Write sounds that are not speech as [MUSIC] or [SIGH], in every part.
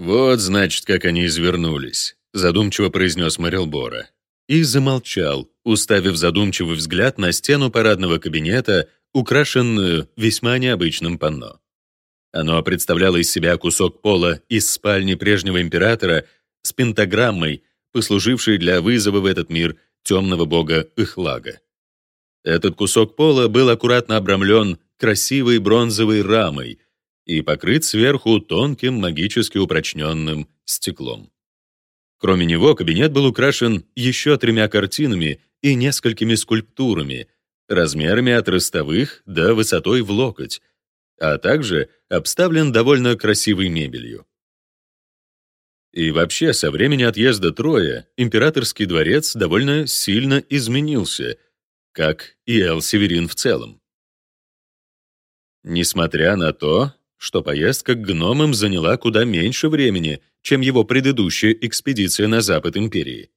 «Вот, значит, как они извернулись», — задумчиво произнес Марилбора. И замолчал, уставив задумчивый взгляд на стену парадного кабинета, украшенную весьма необычным панно. Оно представляло из себя кусок пола из спальни прежнего императора с пентаграммой, послужившей для вызова в этот мир темного бога Ихлага. Этот кусок пола был аккуратно обрамлен красивой бронзовой рамой и покрыт сверху тонким магически упрочненным стеклом. Кроме него, кабинет был украшен еще тремя картинами и несколькими скульптурами, размерами от ростовых до высотой в локоть, а также обставлен довольно красивой мебелью. И вообще, со времени отъезда Троя императорский дворец довольно сильно изменился, как и Эл-Северин в целом. Несмотря на то, что поездка к гномам заняла куда меньше времени, чем его предыдущая экспедиция на запад империи.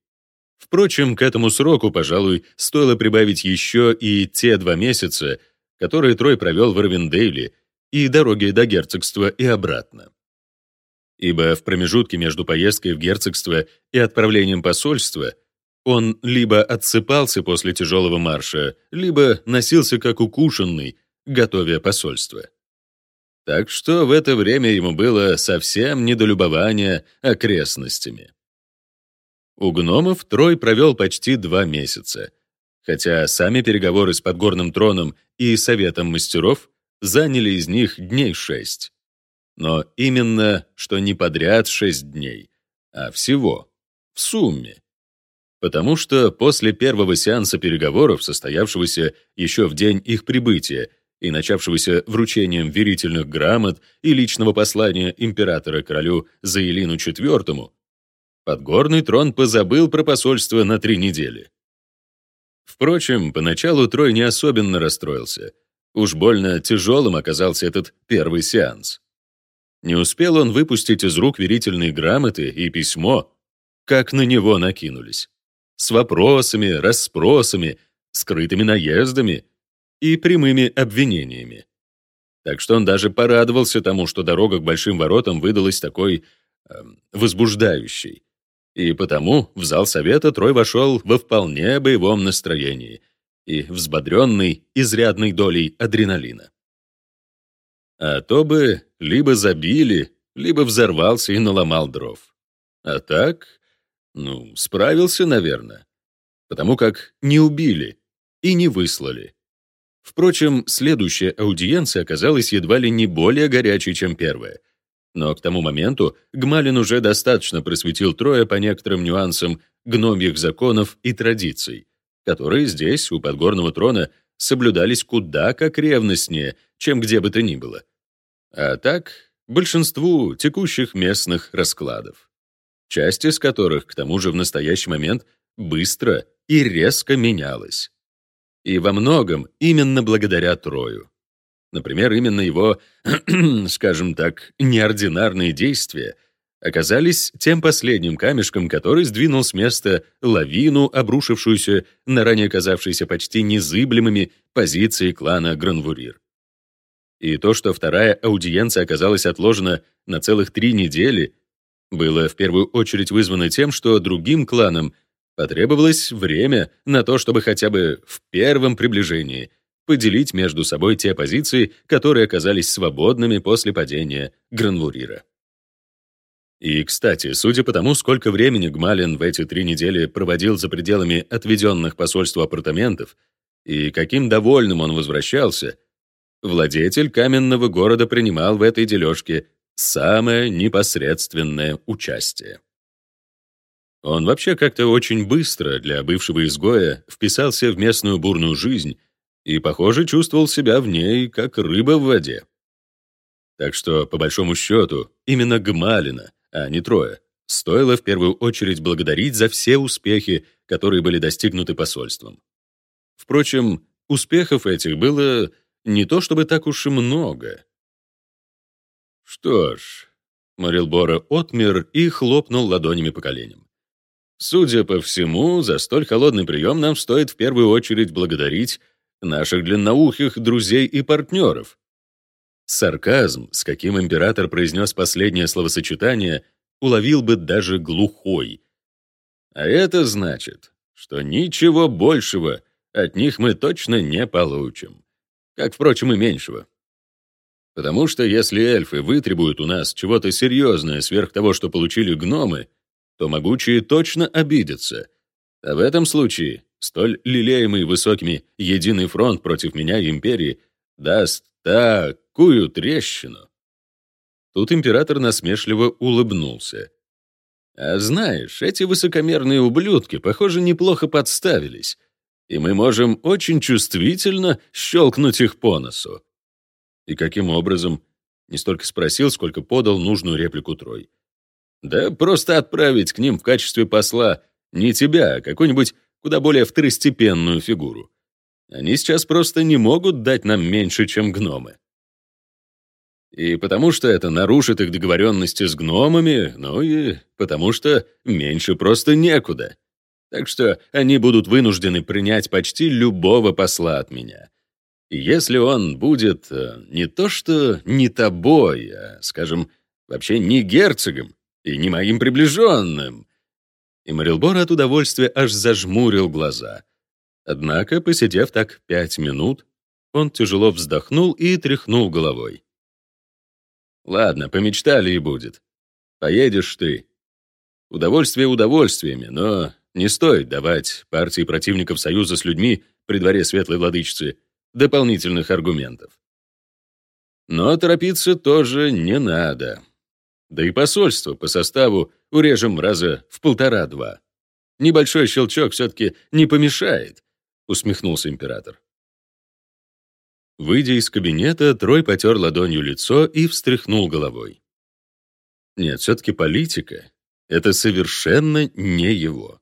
Впрочем, к этому сроку, пожалуй, стоило прибавить еще и те два месяца, которые Трой провел в Ирвиндейле и дороги до герцогства и обратно. Ибо в промежутке между поездкой в герцогство и отправлением посольства он либо отсыпался после тяжелого марша, либо носился как укушенный, готовя посольство. Так что в это время ему было совсем недолюбование окрестностями. У гномов Трой провел почти два месяца, хотя сами переговоры с подгорным троном и советом мастеров заняли из них дней шесть. Но именно, что не подряд шесть дней, а всего, в сумме. Потому что после первого сеанса переговоров, состоявшегося еще в день их прибытия, и начавшегося вручением верительных грамот и личного послания императора королю Заилину IV, подгорный трон позабыл про посольство на три недели. Впрочем, поначалу Трой не особенно расстроился. Уж больно тяжелым оказался этот первый сеанс. Не успел он выпустить из рук верительные грамоты и письмо, как на него накинулись. С вопросами, расспросами, скрытыми наездами — и прямыми обвинениями. Так что он даже порадовался тому, что дорога к большим воротам выдалась такой э, возбуждающей. И потому в зал совета Трой вошел во вполне боевом настроении и взбодренный изрядной долей адреналина. А то бы либо забили, либо взорвался и наломал дров. А так, ну, справился, наверное. Потому как не убили и не выслали. Впрочем, следующая аудиенция оказалась едва ли не более горячей, чем первая. Но к тому моменту Гмалин уже достаточно просветил Троя по некоторым нюансам гномьих законов и традиций, которые здесь, у подгорного трона, соблюдались куда как ревностнее, чем где бы то ни было. А так, большинству текущих местных раскладов, часть из которых, к тому же, в настоящий момент быстро и резко менялась. И во многом именно благодаря Трою. Например, именно его, [CLEARS THROAT] скажем так, неординарные действия оказались тем последним камешком, который сдвинул с места лавину, обрушившуюся на ранее казавшиеся почти незыблемыми позиции клана Гранвурир. И то, что вторая аудиенция оказалась отложена на целых три недели, было в первую очередь вызвано тем, что другим кланам Потребовалось время на то, чтобы хотя бы в первом приближении поделить между собой те позиции, которые оказались свободными после падения Гранвурира. И, кстати, судя по тому, сколько времени Гмалин в эти три недели проводил за пределами отведенных посольству апартаментов и каким довольным он возвращался, владетель каменного города принимал в этой дележке самое непосредственное участие. Он вообще как-то очень быстро для бывшего изгоя вписался в местную бурную жизнь и, похоже, чувствовал себя в ней как рыба в воде. Так что, по большому счету, именно Гмалина, а не Троя, стоило в первую очередь благодарить за все успехи, которые были достигнуты посольством. Впрочем, успехов этих было не то чтобы так уж и много. Что ж, Морилбора отмер и хлопнул ладонями по коленям. Судя по всему, за столь холодный прием нам стоит в первую очередь благодарить наших длинноухих друзей и партнеров. Сарказм, с каким император произнес последнее словосочетание, уловил бы даже глухой. А это значит, что ничего большего от них мы точно не получим. Как, впрочем, и меньшего. Потому что если эльфы вытребуют у нас чего-то серьезное сверх того, что получили гномы, то могучие точно обидятся. А в этом случае столь лелеемый высокими единый фронт против меня империи даст такую трещину. Тут император насмешливо улыбнулся. А знаешь, эти высокомерные ублюдки, похоже, неплохо подставились, и мы можем очень чувствительно щелкнуть их по носу. И каким образом? Не столько спросил, сколько подал нужную реплику Трой. Да просто отправить к ним в качестве посла не тебя, а какую-нибудь куда более второстепенную фигуру. Они сейчас просто не могут дать нам меньше, чем гномы. И потому что это нарушит их договоренности с гномами, ну и потому что меньше просто некуда. Так что они будут вынуждены принять почти любого посла от меня. И если он будет э, не то что не тобой, а, скажем, вообще не герцогом и не моим приближенным. И Марилбор от удовольствия аж зажмурил глаза. Однако, посидев так пять минут, он тяжело вздохнул и тряхнул головой. «Ладно, помечтали и будет. Поедешь ты. Удовольствие удовольствиями, но не стоит давать партии противников союза с людьми при дворе Светлой Владычицы дополнительных аргументов. Но торопиться тоже не надо. Да и посольство по составу урежем раза в полтора-два. Небольшой щелчок все-таки не помешает, усмехнулся император. Выйдя из кабинета, Трой потер ладонью лицо и встряхнул головой. Нет, все-таки политика — это совершенно не его.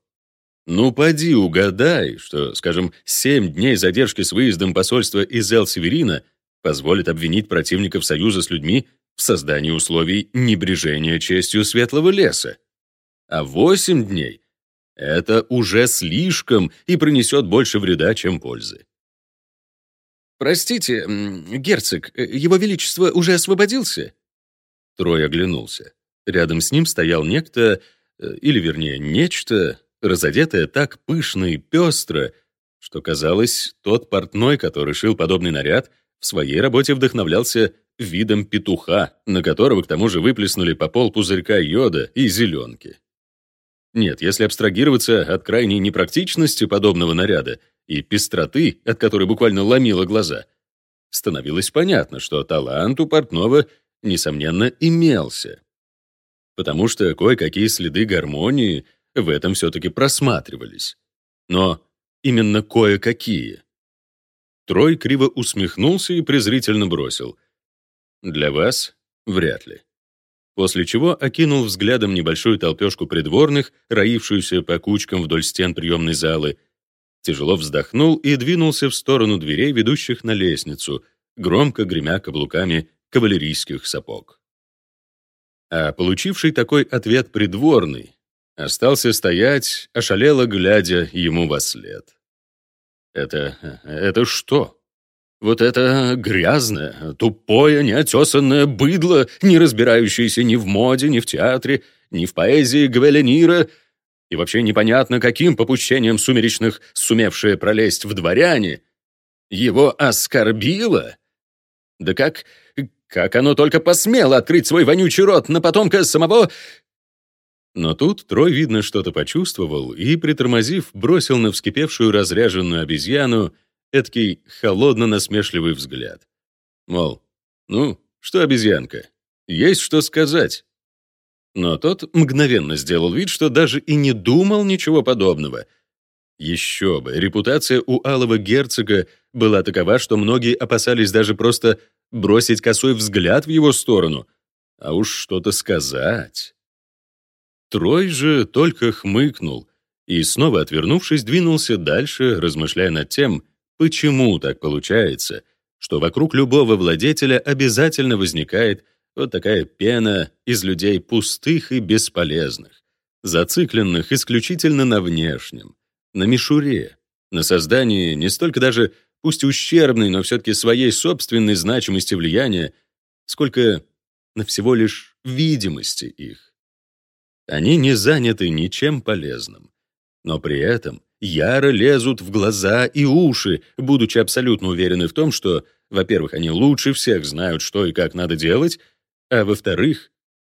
Ну, поди угадай, что, скажем, семь дней задержки с выездом посольства из Эл-Северина позволит обвинить противников союза с людьми в создании условий небрежения честью Светлого леса. А восемь дней — это уже слишком и принесет больше вреда, чем пользы. «Простите, герцог, его величество уже освободился?» Трой оглянулся. Рядом с ним стоял некто, э, или вернее нечто, разодетая так пышно и пестро, что казалось, тот портной, который шил подобный наряд, в своей работе вдохновлялся видом петуха, на которого к тому же выплеснули по пол пузырька йода и зеленки. Нет, если абстрагироваться от крайней непрактичности подобного наряда и пестроты, от которой буквально ломило глаза, становилось понятно, что талант у портного, несомненно, имелся. Потому что кое-какие следы гармонии — в этом все-таки просматривались. Но именно кое-какие. Трой криво усмехнулся и презрительно бросил. «Для вас вряд ли». После чего окинул взглядом небольшую толпешку придворных, роившуюся по кучкам вдоль стен приемной залы, тяжело вздохнул и двинулся в сторону дверей, ведущих на лестницу, громко гремя каблуками кавалерийских сапог. А получивший такой ответ придворный Остался стоять, ошалело глядя ему во след. «Это... это что?» Вот это грязное, тупое, неотесанное быдло, не разбирающееся ни в моде, ни в театре, ни в поэзии Гвеленира, и вообще непонятно, каким попущением сумеречных сумевшее пролезть в дворяне, его оскорбило? Да как... как оно только посмело открыть свой вонючий рот на потомка самого но тут Трой, видно, что-то почувствовал и, притормозив, бросил на вскипевшую разряженную обезьяну эдакий холодно-насмешливый взгляд. Мол, ну, что обезьянка, есть что сказать. Но тот мгновенно сделал вид, что даже и не думал ничего подобного. Еще бы, репутация у алого герцога была такова, что многие опасались даже просто бросить косой взгляд в его сторону, а уж что-то сказать. Трой же только хмыкнул и, снова отвернувшись, двинулся дальше, размышляя над тем, почему так получается, что вокруг любого владетеля обязательно возникает вот такая пена из людей пустых и бесполезных, зацикленных исключительно на внешнем, на мишуре, на создании не столько даже, пусть ущербной, но все-таки своей собственной значимости влияния, сколько на всего лишь видимости их. Они не заняты ничем полезным, но при этом яро лезут в глаза и уши, будучи абсолютно уверены в том, что, во-первых, они лучше всех знают, что и как надо делать, а во-вторых,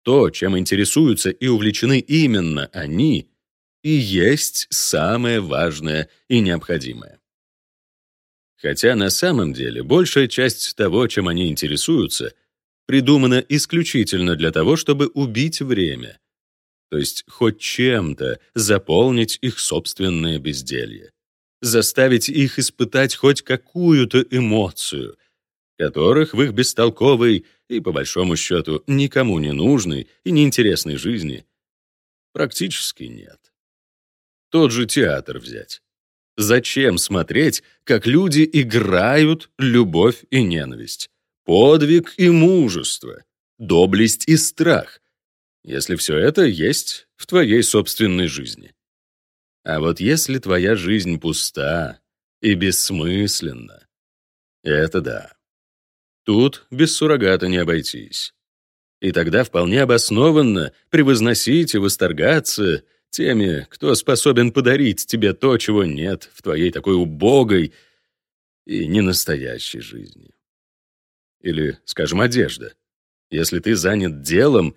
то, чем интересуются и увлечены именно они, и есть самое важное и необходимое. Хотя на самом деле большая часть того, чем они интересуются, придумана исключительно для того, чтобы убить время, то есть хоть чем-то заполнить их собственное безделье, заставить их испытать хоть какую-то эмоцию, которых в их бестолковой и, по большому счету, никому не нужной и неинтересной жизни практически нет. Тот же театр взять. Зачем смотреть, как люди играют любовь и ненависть, подвиг и мужество, доблесть и страх, если все это есть в твоей собственной жизни? А вот если твоя жизнь пуста и бессмысленна, это да. Тут без суррогата не обойтись. И тогда вполне обоснованно превозносить и восторгаться теми, кто способен подарить тебе то, чего нет в твоей такой убогой и ненастоящей жизни. Или, скажем, одежда. Если ты занят делом,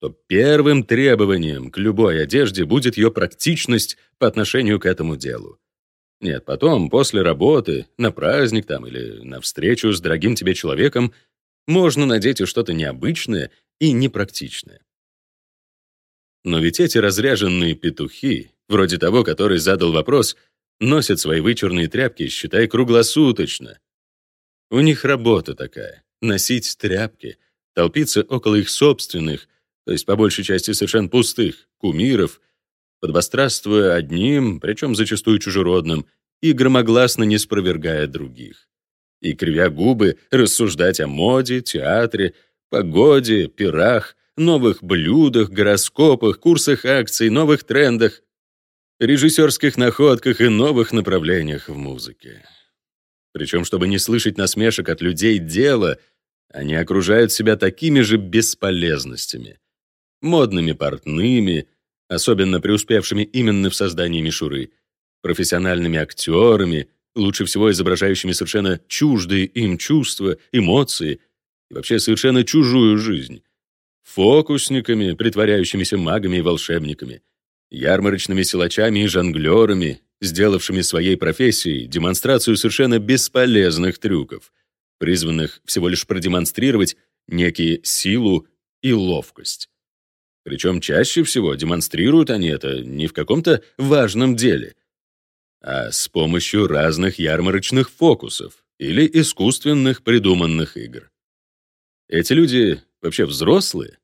то первым требованием к любой одежде будет ее практичность по отношению к этому делу. Нет, потом, после работы, на праздник там или на встречу с дорогим тебе человеком, можно надеть и что-то необычное и непрактичное. Но ведь эти разряженные петухи, вроде того, который задал вопрос, носят свои вычурные тряпки, считай, круглосуточно. У них работа такая — носить тряпки, толпиться около их собственных, то есть по большей части совершенно пустых, кумиров, подвострастствуя одним, причем зачастую чужеродным, и громогласно не спровергая других. И, кривя губы, рассуждать о моде, театре, погоде, пирах, новых блюдах, гороскопах, курсах акций, новых трендах, режиссерских находках и новых направлениях в музыке. Причем, чтобы не слышать насмешек от людей дела, они окружают себя такими же бесполезностями. Модными портными, особенно преуспевшими именно в создании мишуры, профессиональными актерами, лучше всего изображающими совершенно чуждые им чувства, эмоции и вообще совершенно чужую жизнь, фокусниками, притворяющимися магами и волшебниками, ярмарочными силачами и жонглерами, сделавшими своей профессией демонстрацию совершенно бесполезных трюков, призванных всего лишь продемонстрировать некие силу и ловкость. Причем чаще всего демонстрируют они это не в каком-то важном деле, а с помощью разных ярмарочных фокусов или искусственных придуманных игр. Эти люди вообще взрослые?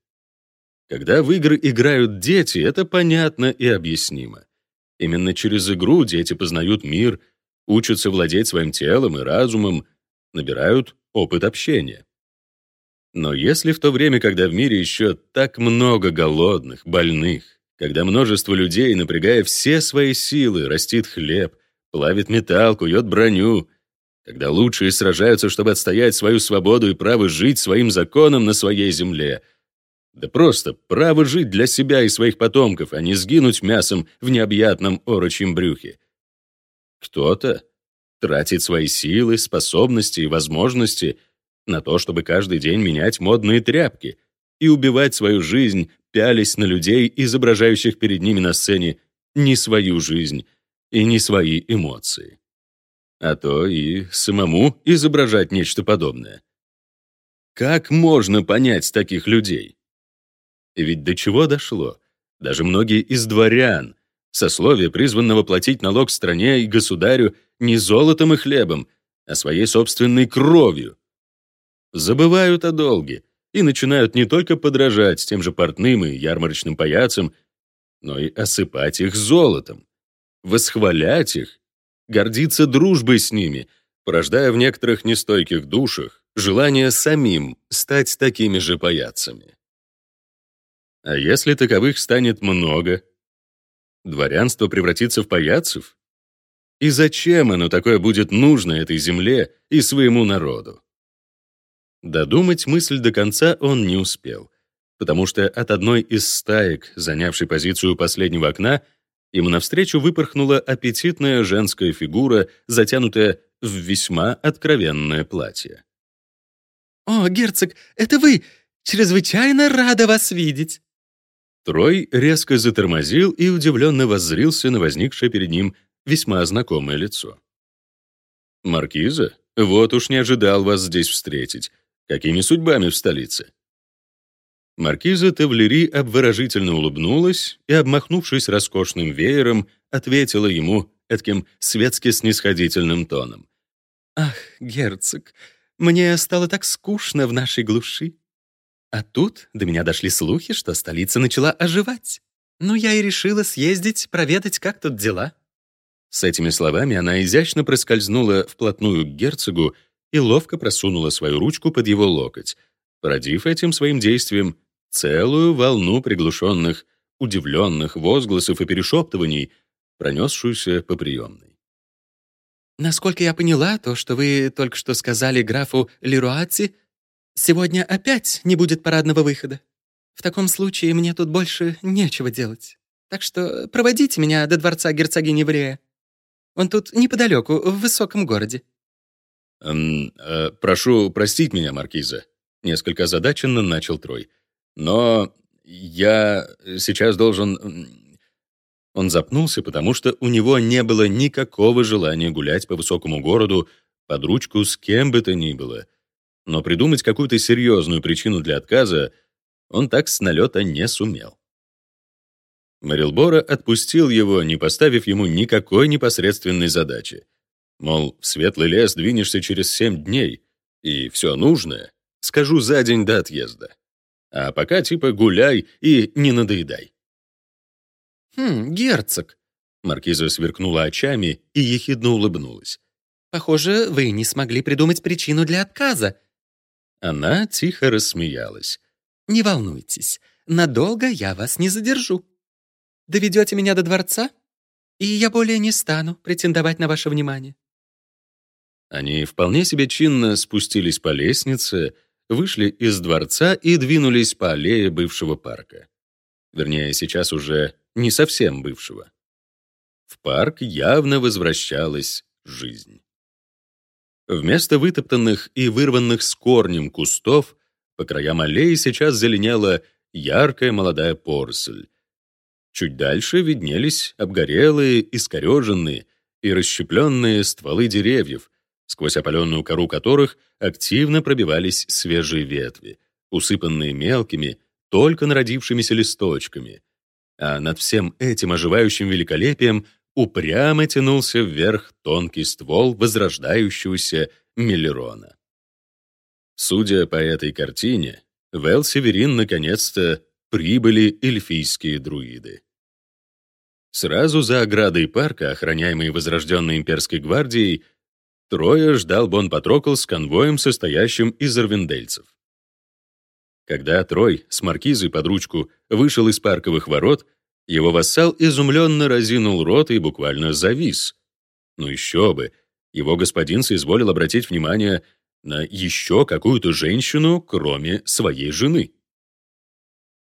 Когда в игры играют дети, это понятно и объяснимо. Именно через игру дети познают мир, учатся владеть своим телом и разумом, набирают опыт общения. Но если в то время, когда в мире еще так много голодных, больных, когда множество людей, напрягая все свои силы, растит хлеб, плавит металл, кует броню, когда лучшие сражаются, чтобы отстоять свою свободу и право жить своим законом на своей земле. Да просто право жить для себя и своих потомков, а не сгинуть мясом в необъятном орочьем брюхе. Кто-то тратит свои силы, способности и возможности на то, чтобы каждый день менять модные тряпки и убивать свою жизнь, пялись на людей, изображающих перед ними на сцене не свою жизнь и не свои эмоции а то и самому изображать нечто подобное. Как можно понять таких людей? Ведь до чего дошло? Даже многие из дворян, сословия, призванного платить налог стране и государю не золотом и хлебом, а своей собственной кровью, забывают о долге и начинают не только подражать тем же портным и ярмарочным паяцам, но и осыпать их золотом, восхвалять их гордиться дружбой с ними, порождая в некоторых нестойких душах желание самим стать такими же паяцами. А если таковых станет много, дворянство превратится в паяцев? И зачем оно такое будет нужно этой земле и своему народу? Додумать мысль до конца он не успел, потому что от одной из стаек, занявшей позицию последнего окна, ему навстречу выпорхнула аппетитная женская фигура, затянутая в весьма откровенное платье. «О, герцог, это вы! Чрезвычайно рада вас видеть!» Трой резко затормозил и удивленно воззрился на возникшее перед ним весьма знакомое лицо. «Маркиза, вот уж не ожидал вас здесь встретить. Какими судьбами в столице?» Маркиза Тавлери обворожительно улыбнулась и, обмахнувшись роскошным веером, ответила ему таким светски-снисходительным тоном. «Ах, герцог, мне стало так скучно в нашей глуши. А тут до меня дошли слухи, что столица начала оживать. Ну, я и решила съездить, проведать, как тут дела». С этими словами она изящно проскользнула вплотную к герцогу и ловко просунула свою ручку под его локоть, породив этим своим действием целую волну приглушенных, удивленных возгласов и перешептываний, пронесшуюся по приемной. «Насколько я поняла, то, что вы только что сказали графу Леруатти, сегодня опять не будет парадного выхода. В таком случае мне тут больше нечего делать. Так что проводите меня до дворца герцогини Врея. Он тут неподалеку, в высоком городе». «Эм, э, «Прошу простить меня, Маркиза», — несколько озадаченно начал Трой. Но я сейчас должен...» Он запнулся, потому что у него не было никакого желания гулять по высокому городу под ручку с кем бы то ни было. Но придумать какую-то серьезную причину для отказа он так с налета не сумел. Марилбора отпустил его, не поставив ему никакой непосредственной задачи. Мол, в светлый лес двинешься через семь дней, и все нужное скажу за день до отъезда. А пока типа гуляй и не надоедай. «Хм, герцог», — маркиза сверкнула очами и ехидно улыбнулась. «Похоже, вы не смогли придумать причину для отказа». Она тихо рассмеялась. «Не волнуйтесь, надолго я вас не задержу. Доведете меня до дворца, и я более не стану претендовать на ваше внимание». Они вполне себе чинно спустились по лестнице, вышли из дворца и двинулись по аллее бывшего парка. Вернее, сейчас уже не совсем бывшего. В парк явно возвращалась жизнь. Вместо вытоптанных и вырванных с корнем кустов по краям аллеи сейчас зеленела яркая молодая порсель. Чуть дальше виднелись обгорелые, искореженные и расщепленные стволы деревьев, сквозь опаленную кору которых активно пробивались свежие ветви, усыпанные мелкими, только народившимися листочками. А над всем этим оживающим великолепием упрямо тянулся вверх тонкий ствол возрождающегося миллерона. Судя по этой картине, в Эл-Северин наконец-то прибыли эльфийские друиды. Сразу за оградой парка, охраняемой возрожденной имперской гвардией, Трое ждал Бон Патрокл с конвоем, состоящим из арвендельцев. Когда Трой с маркизой под ручку вышел из парковых ворот, его вассал изумленно разинул рот и буквально завис. Ну еще бы, его господин соизволил обратить внимание на еще какую-то женщину, кроме своей жены.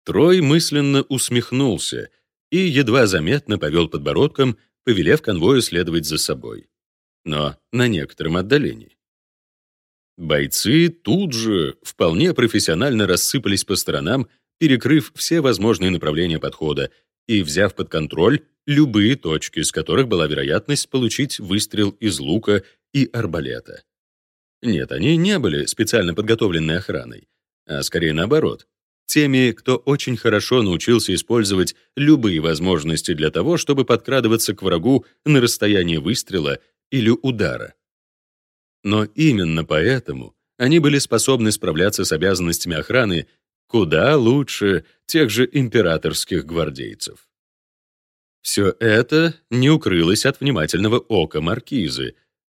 Трой мысленно усмехнулся и едва заметно повел подбородком, повелев конвою следовать за собой но на некотором отдалении. Бойцы тут же вполне профессионально рассыпались по сторонам, перекрыв все возможные направления подхода и взяв под контроль любые точки, с которых была вероятность получить выстрел из лука и арбалета. Нет, они не были специально подготовленной охраной, а скорее наоборот, теми, кто очень хорошо научился использовать любые возможности для того, чтобы подкрадываться к врагу на расстоянии выстрела или удара. Но именно поэтому они были способны справляться с обязанностями охраны куда лучше тех же императорских гвардейцев. Все это не укрылось от внимательного ока маркизы,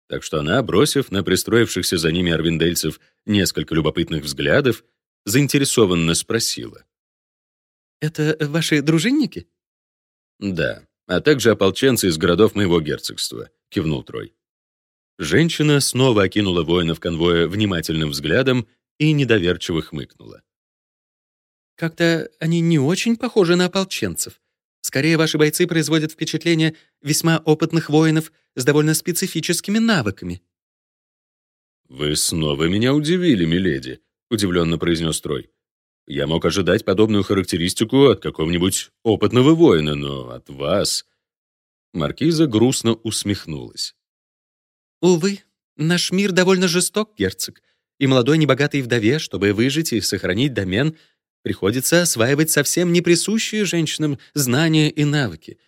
так что она, бросив на пристроившихся за ними арвиндельцев несколько любопытных взглядов, заинтересованно спросила. «Это ваши дружинники?» «Да, а также ополченцы из городов моего герцогства», — кивнул Трой. Женщина снова окинула воинов конвоя внимательным взглядом и недоверчиво хмыкнула. Как-то они не очень похожи на ополченцев. Скорее, ваши бойцы производят впечатление весьма опытных воинов с довольно специфическими навыками». «Вы снова меня удивили, миледи», — удивленно произнес Трой. «Я мог ожидать подобную характеристику от какого-нибудь опытного воина, но от вас...» Маркиза грустно усмехнулась. «Увы, наш мир довольно жесток, герцог, и молодой небогатой вдове, чтобы выжить и сохранить домен, приходится осваивать совсем не присущие женщинам знания и навыки.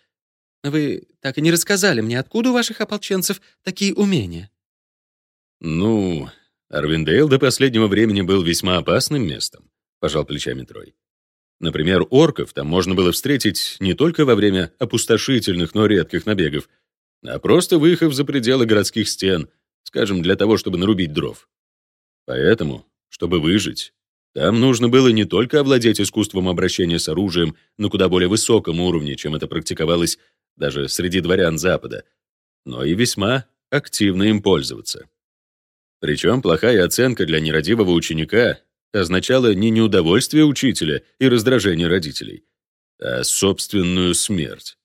Вы так и не рассказали мне, откуда у ваших ополченцев такие умения?» «Ну, Арвиндейл до последнего времени был весьма опасным местом», — пожал плечами Трой. Например, орков там можно было встретить не только во время опустошительных, но редких набегов, а просто выехав за пределы городских стен, скажем, для того, чтобы нарубить дров. Поэтому, чтобы выжить, там нужно было не только овладеть искусством обращения с оружием на куда более высоком уровне, чем это практиковалось даже среди дворян Запада, но и весьма активно им пользоваться. Причем плохая оценка для нерадивого ученика означала не неудовольствие учителя и раздражение родителей, а собственную смерть.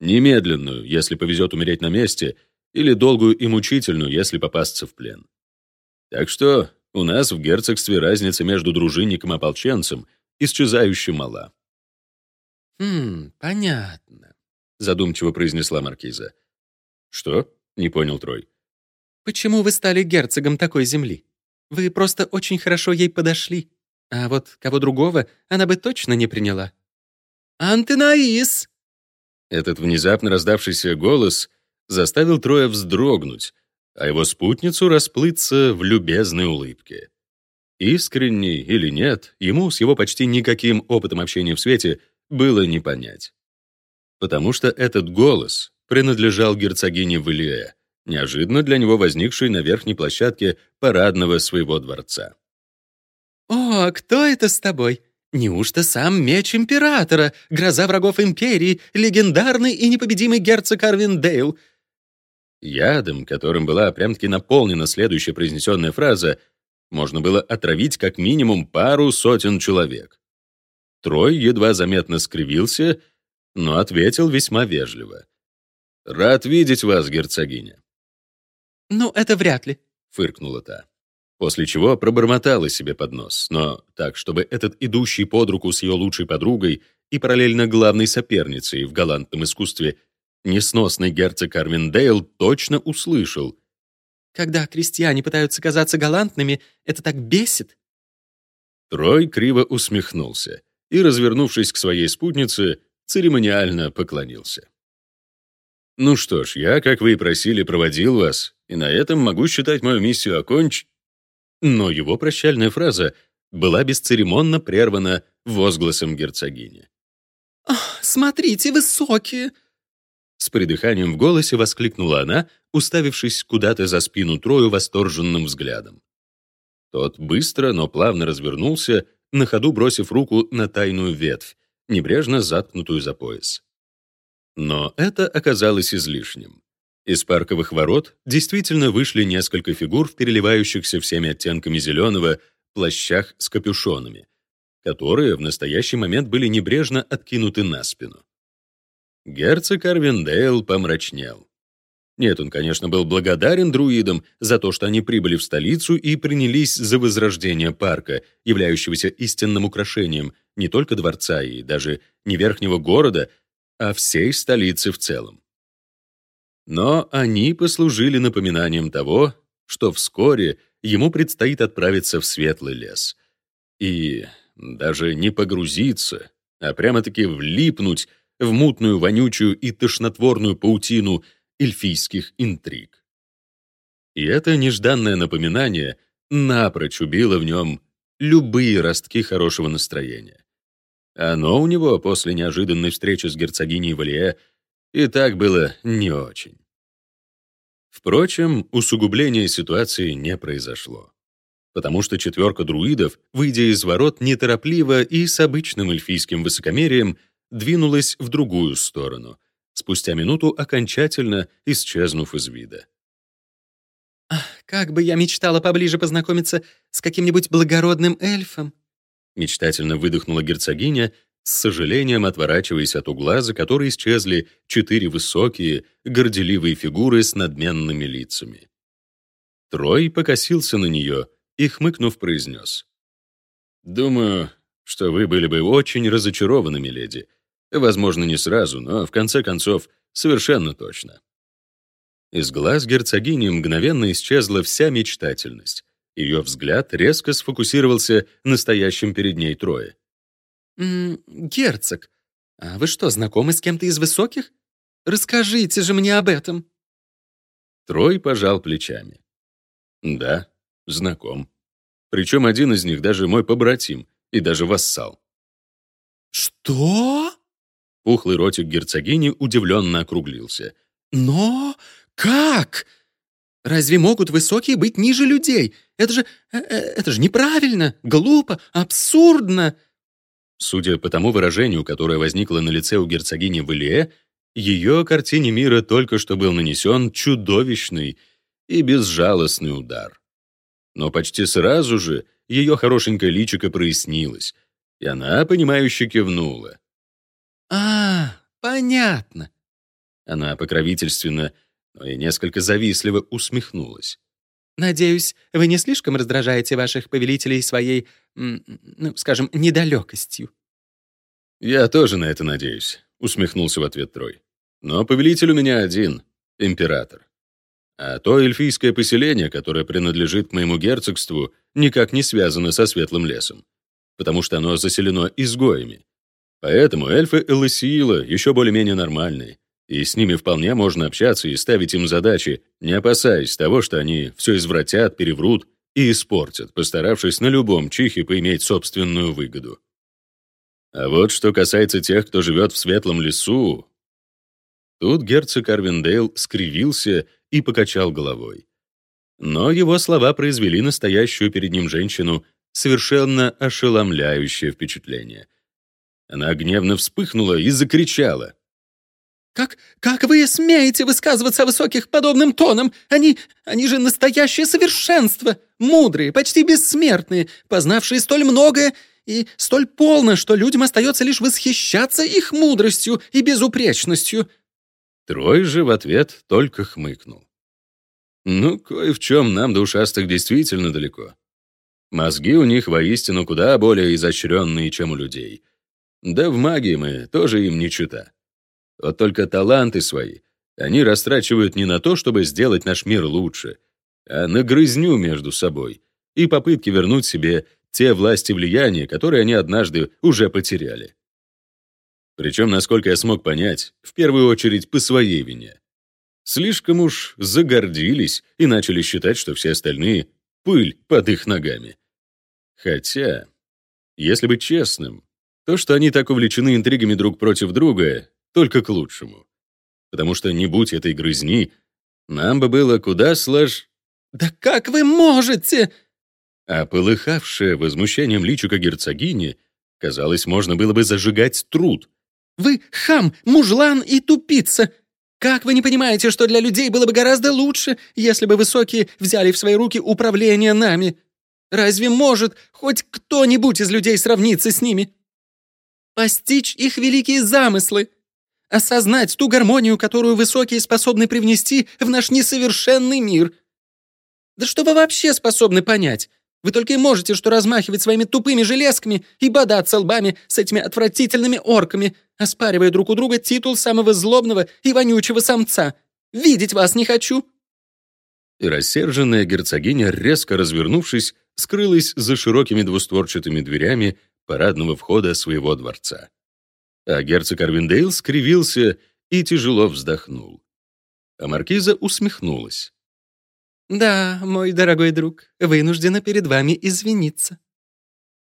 Немедленную, если повезет умереть на месте, или долгую и мучительную, если попасться в плен. Так что у нас в герцогстве разница между дружинником и ополченцем исчезающе мала. «Хм, понятно», — задумчиво произнесла маркиза. «Что?» — не понял Трой. Почему вы стали герцогом такой земли? Вы просто очень хорошо ей подошли. А вот кого другого она бы точно не приняла. «Антенаис!» Этот внезапно раздавшийся голос заставил Троя вздрогнуть, а его спутницу расплыться в любезной улыбке. Искренний или нет, ему с его почти никаким опытом общения в свете было не понять. Потому что этот голос принадлежал герцогине Валие, неожиданно для него возникшей на верхней площадке парадного своего дворца. «О, кто это с тобой? Неужто сам меч Императора, гроза врагов Империи, легендарный и непобедимый герцог Арвиндейл?» Ядом, которым была прям-таки наполнена следующая произнесенная фраза, можно было отравить как минимум пару сотен человек. Трой едва заметно скривился, но ответил весьма вежливо. «Рад видеть вас, герцогиня. «Ну, это вряд ли», — фыркнула та. После чего пробормотала себе под нос, но так, чтобы этот идущий под руку с ее лучшей подругой и параллельно главной соперницей в галантном искусстве несносный герцог Арвиндейл точно услышал. «Когда крестьяне пытаются казаться галантными, это так бесит». Трой криво усмехнулся и, развернувшись к своей спутнице, церемониально поклонился. «Ну что ж, я, как вы и просили, проводил вас, и на этом могу считать мою миссию оконч...» Но его прощальная фраза была бесцеремонно прервана возгласом герцогини. «Смотрите, высокие!» С придыханием в голосе воскликнула она, уставившись куда-то за спину Трою восторженным взглядом. Тот быстро, но плавно развернулся, на ходу бросив руку на тайную ветвь, небрежно заткнутую за пояс. Но это оказалось излишним. Из парковых ворот действительно вышли несколько фигур в переливающихся всеми оттенками зеленого плащах с капюшонами, которые в настоящий момент были небрежно откинуты на спину. Герцог Арвиндейл помрачнел. Нет, он, конечно, был благодарен друидам за то, что они прибыли в столицу и принялись за возрождение парка, являющегося истинным украшением не только дворца и даже не верхнего города, а всей столицы в целом. Но они послужили напоминанием того, что вскоре ему предстоит отправиться в светлый лес. И даже не погрузиться, а прямо-таки влипнуть в мутную, вонючую и тошнотворную паутину эльфийских интриг. И это нежданное напоминание напрочь убило в нем любые ростки хорошего настроения. Оно у него после неожиданной встречи с герцогиней Валие и так было не очень. Впрочем, усугубление ситуации не произошло. Потому что четверка друидов, выйдя из ворот неторопливо и с обычным эльфийским высокомерием, двинулась в другую сторону, спустя минуту окончательно исчезнув из вида. «Ах, как бы я мечтала поближе познакомиться с каким-нибудь благородным эльфом!» Мечтательно выдохнула герцогиня, с сожалением отворачиваясь от угла, за который исчезли четыре высокие, горделивые фигуры с надменными лицами. Трой покосился на нее и, хмыкнув, произнес. «Думаю, что вы были бы очень разочарованы, миледи. Возможно, не сразу, но, в конце концов, совершенно точно». Из глаз герцогини мгновенно исчезла вся мечтательность. Ее взгляд резко сфокусировался на стоящем перед ней трое. «М -м, «Герцог, а вы что, знакомы с кем-то из высоких? Расскажите же мне об этом». Трой пожал плечами. «Да, знаком. Причем один из них даже мой побратим и даже вассал». «Что?» Пухлый ротик герцогини удивленно округлился. «Но как? Разве могут высокие быть ниже людей? Это же... э, э, это же неправильно, глупо, абсурдно!» Судя по тому выражению, которое возникло на лице у герцогини Валие, ее картине мира только что был нанесен чудовищный и безжалостный удар. Но почти сразу же ее хорошенькое личико прояснилось, и она, понимающе кивнула. «А, понятно». Она покровительственно, но и несколько завистливо усмехнулась. «Надеюсь, вы не слишком раздражаете ваших повелителей своей, ну, скажем, недалекостью?» «Я тоже на это надеюсь», — усмехнулся в ответ Трой. «Но повелитель у меня один — император. А то эльфийское поселение, которое принадлежит к моему герцогству, никак не связано со Светлым лесом, потому что оно заселено изгоями. Поэтому эльфы Элосиила еще более-менее нормальные, и с ними вполне можно общаться и ставить им задачи, не опасаясь того, что они все извратят, переврут и испортят, постаравшись на любом чихе поиметь собственную выгоду. А вот что касается тех, кто живет в светлом лесу... Тут герцог Арвиндейл скривился и покачал головой. Но его слова произвели настоящую перед ним женщину совершенно ошеломляющее впечатление. Она гневно вспыхнула и закричала. «Как, как вы смеете высказываться о высоких подобным тоном? Они, они же настоящее совершенство, мудрые, почти бессмертные, познавшие столь многое и столь полно, что людям остается лишь восхищаться их мудростью и безупречностью». Трой же в ответ только хмыкнул. «Ну, кое в чем нам до ушастых действительно далеко. Мозги у них воистину куда более изощренные, чем у людей. Да в магии мы тоже им не чита. Вот только таланты свои они растрачивают не на то, чтобы сделать наш мир лучше, а на грызню между собой и попытки вернуть себе те власти влияния, которые они однажды уже потеряли. Причем, насколько я смог понять, в первую очередь по своей вине. Слишком уж загордились и начали считать, что все остальные — пыль под их ногами. Хотя, если быть честным, то, что они так увлечены интригами друг против друга, только к лучшему. Потому что не будь этой грызни, нам бы было куда слож... «Да как вы можете?» А полыхавшее возмущением личико герцогини, казалось, можно было бы зажигать труд. «Вы хам, мужлан и тупица! Как вы не понимаете, что для людей было бы гораздо лучше, если бы высокие взяли в свои руки управление нами? Разве может хоть кто-нибудь из людей сравниться с ними? Постичь их великие замыслы, осознать ту гармонию, которую высокие способны привнести в наш несовершенный мир. Да что вы вообще способны понять? Вы только и можете что размахивать своими тупыми железками и бодаться лбами с этими отвратительными орками, оспаривая друг у друга титул самого злобного и вонючего самца. Видеть вас не хочу!» И рассерженная герцогиня, резко развернувшись, скрылась за широкими двустворчатыми дверями парадного входа своего дворца. А герцог Арвиндейл скривился и тяжело вздохнул. А маркиза усмехнулась. «Да, мой дорогой друг, вынуждена перед вами извиниться».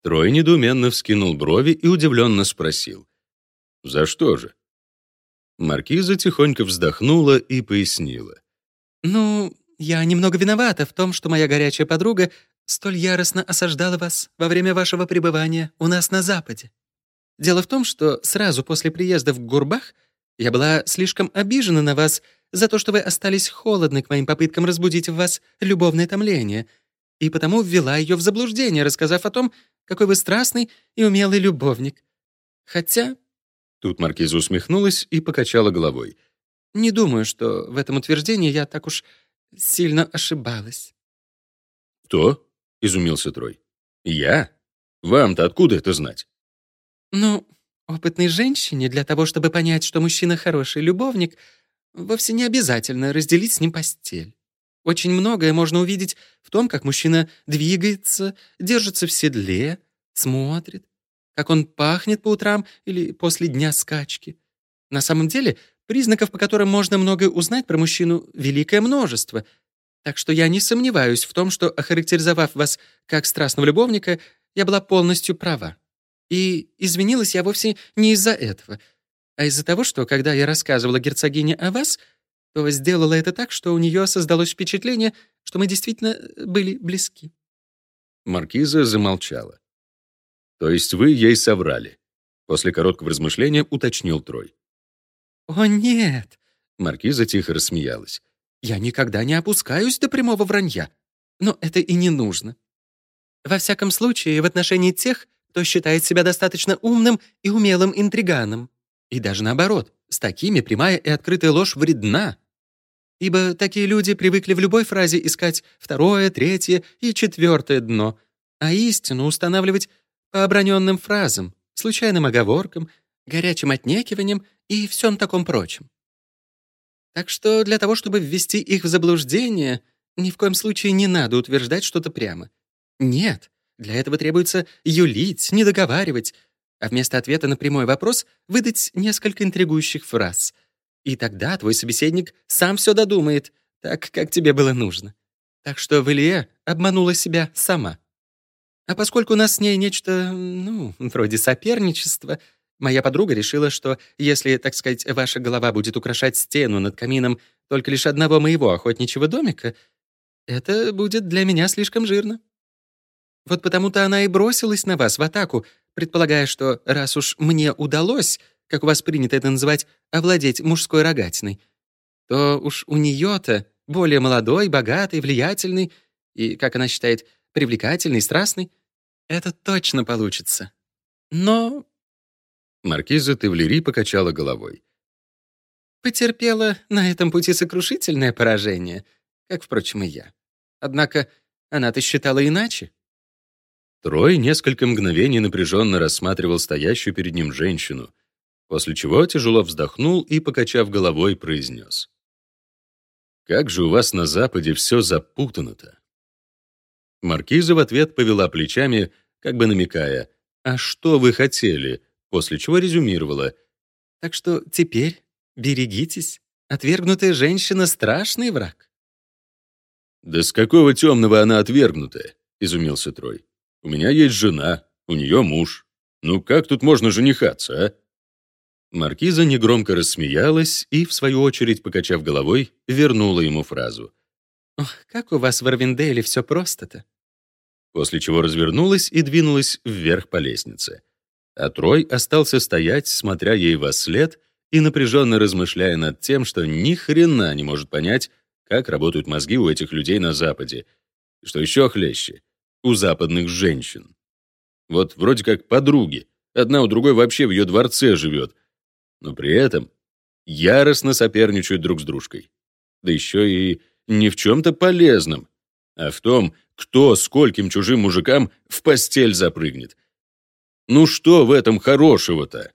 Трой недоуменно вскинул брови и удивленно спросил. «За что же?» Маркиза тихонько вздохнула и пояснила. «Ну, я немного виновата в том, что моя горячая подруга столь яростно осаждала вас во время вашего пребывания у нас на Западе. Дело в том, что сразу после приезда в Гурбах я была слишком обижена на вас за то, что вы остались холодны к моим попыткам разбудить в вас любовное томление, и потому ввела ее в заблуждение, рассказав о том, какой вы страстный и умелый любовник. Хотя...» Тут маркиза усмехнулась и покачала головой. «Не думаю, что в этом утверждении я так уж сильно ошибалась». «Кто?» — изумился Трой. «Я? Вам-то откуда это знать?» «Ну, опытной женщине для того, чтобы понять, что мужчина хороший любовник, вовсе не обязательно разделить с ним постель. Очень многое можно увидеть в том, как мужчина двигается, держится в седле, смотрит, как он пахнет по утрам или после дня скачки. На самом деле, признаков, по которым можно многое узнать про мужчину, великое множество. Так что я не сомневаюсь в том, что, охарактеризовав вас как страстного любовника, я была полностью права. И извинилась я вовсе не из-за этого, а из-за того, что, когда я рассказывала герцогине о вас, то сделала это так, что у нее создалось впечатление, что мы действительно э, были близки». Маркиза замолчала. «То есть вы ей соврали?» После короткого размышления уточнил Трой. «О, нет!» Маркиза тихо рассмеялась. «Я никогда не опускаюсь до прямого вранья. Но это и не нужно. Во всяком случае, в отношении тех, кто считает себя достаточно умным и умелым интриганом. И даже наоборот, с такими прямая и открытая ложь вредна. Ибо такие люди привыкли в любой фразе искать второе, третье и четвертое дно, а истину устанавливать по оброненным фразам, случайным оговоркам, горячим отнекиванием и всем таком прочем. Так что для того, чтобы ввести их в заблуждение, ни в коем случае не надо утверждать что-то прямо. Нет, для этого требуется юлить, недоговаривать, а вместо ответа на прямой вопрос выдать несколько интригующих фраз. И тогда твой собеседник сам все додумает, так, как тебе было нужно. Так что Валия обманула себя сама. А поскольку у нас с ней нечто, ну, вроде соперничества, моя подруга решила, что если, так сказать, ваша голова будет украшать стену над камином только лишь одного моего охотничьего домика, это будет для меня слишком жирно. Вот потому-то она и бросилась на вас в атаку, предполагая, что раз уж мне удалось, как у вас принято это называть, овладеть мужской рогатиной, то уж у нее-то более молодой, богатый, влиятельный и, как она считает, привлекательный, страстный, это точно получится. Но... Маркиза Тевлери покачала головой. Потерпела на этом пути сокрушительное поражение, как, впрочем, и я. Однако она-то считала иначе. Трой несколько мгновений напряженно рассматривал стоящую перед ним женщину, после чего тяжело вздохнул и, покачав головой, произнес. «Как же у вас на Западе все запутано-то?» Маркиза в ответ повела плечами, как бы намекая, «А что вы хотели?» после чего резюмировала. «Так что теперь берегитесь. Отвергнутая женщина — страшный враг». «Да с какого темного она отвергнутая?» — изумился Трой. У меня есть жена, у нее муж. Ну как тут можно женихаться, а?» Маркиза негромко рассмеялась и, в свою очередь, покачав головой, вернула ему фразу. «Ох, как у вас в Арвинделе все просто-то!» После чего развернулась и двинулась вверх по лестнице. А Трой остался стоять, смотря ей во след и напряженно размышляя над тем, что ни хрена не может понять, как работают мозги у этих людей на Западе. Что еще хлеще, у западных женщин. Вот вроде как подруги, одна у другой вообще в ее дворце живет, но при этом яростно соперничают друг с дружкой. Да еще и не в чем-то полезном, а в том, кто скольким чужим мужикам в постель запрыгнет. Ну что в этом хорошего-то?